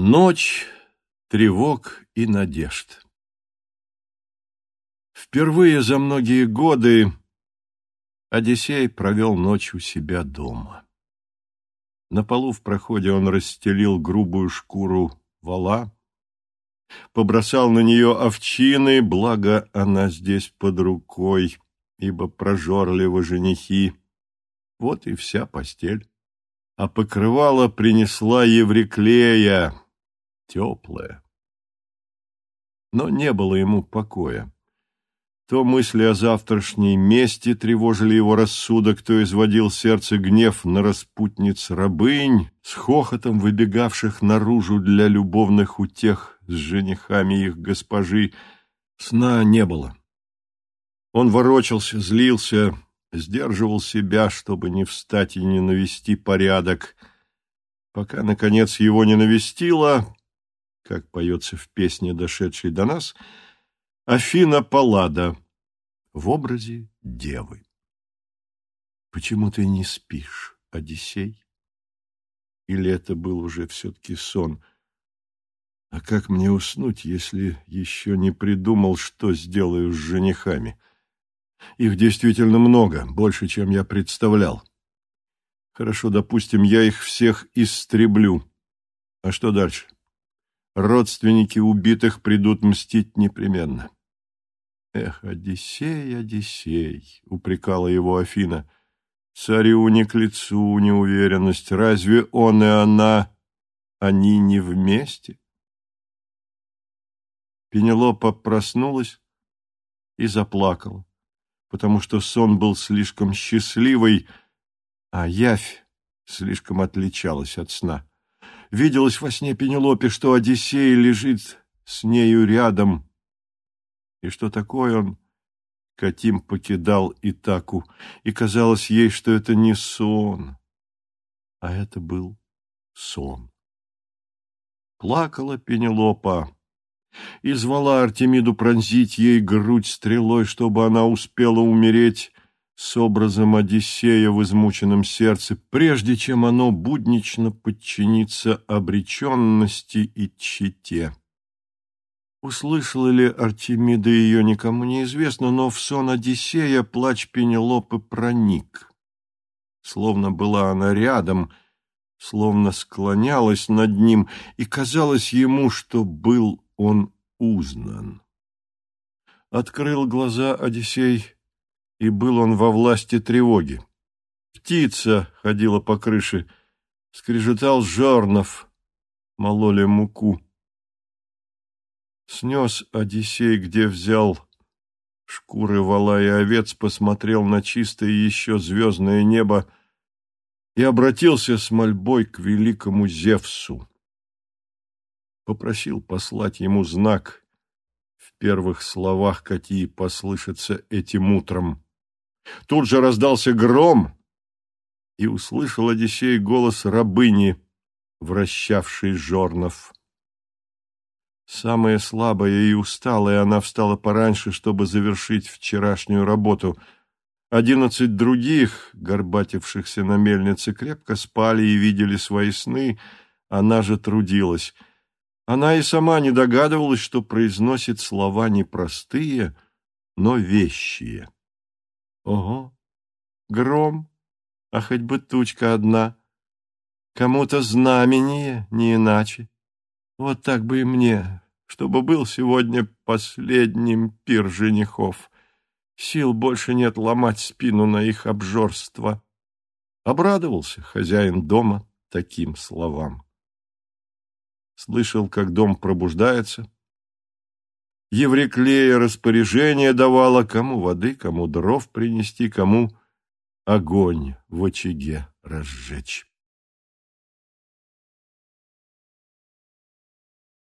Ночь тревог и надежд. Впервые за многие годы Одиссей провел ночь у себя дома. На полу в проходе он расстелил грубую шкуру вала, побросал на нее овчины, благо она здесь под рукой, ибо прожорливы женихи. Вот и вся постель а покрывало принесла Евриклея, теплое. Но не было ему покоя. То мысли о завтрашней мести тревожили его рассудок, то изводил сердце гнев на распутниц рабынь, с хохотом выбегавших наружу для любовных утех с женихами их госпожи. Сна не было. Он ворочался, злился, сдерживал себя, чтобы не встать и не навести порядок, пока, наконец, его не навестила, как поется в песне, дошедшей до нас, Афина Паллада в образе девы. «Почему ты не спишь, Одиссей?» Или это был уже все-таки сон? А как мне уснуть, если еще не придумал, что сделаю с женихами?» Их действительно много, больше, чем я представлял. Хорошо, допустим, я их всех истреблю. А что дальше? Родственники убитых придут мстить непременно. Эх, Одиссей, Одиссей, упрекала его Афина. Царю не к лицу неуверенность. Разве он и она, они не вместе? Пенелопа проснулась и заплакала потому что сон был слишком счастливый, а явь слишком отличалась от сна. Виделось во сне Пенелопе, что Одиссей лежит с нею рядом, и что такое он, Катим покидал Итаку, и казалось ей, что это не сон, а это был сон. Плакала Пенелопа, и звала Артемиду пронзить ей грудь стрелой, чтобы она успела умереть с образом Одиссея в измученном сердце, прежде чем оно буднично подчинится обреченности и чите. Услышала ли Артемида ее, никому неизвестно, но в сон Одиссея плач Пенелопы проник. Словно была она рядом, словно склонялась над ним, и казалось ему, что был он узнан. Открыл глаза Одиссей, и был он во власти тревоги. Птица ходила по крыше, скрежетал жернов, мололи муку. Снес Одиссей, где взял шкуры вала и овец, посмотрел на чистое еще звездное небо и обратился с мольбой к великому Зевсу попросил послать ему знак в первых словах, какие послышатся этим утром. Тут же раздался гром, и услышал Одиссей голос рабыни, вращавшей жорнов. Самая слабая и усталая, она встала пораньше, чтобы завершить вчерашнюю работу. Одиннадцать других, горбатившихся на мельнице, крепко спали и видели свои сны, она же трудилась — она и сама не догадывалась, что произносит слова не простые, но вещие. Ого, гром, а хоть бы тучка одна. Кому-то знамение, не иначе. Вот так бы и мне, чтобы был сегодня последним пир женихов. Сил больше нет ломать спину на их обжорство. Обрадовался хозяин дома таким словам слышал, как дом пробуждается. Евриклея распоряжение давала, кому воды, кому дров принести, кому огонь в очаге разжечь.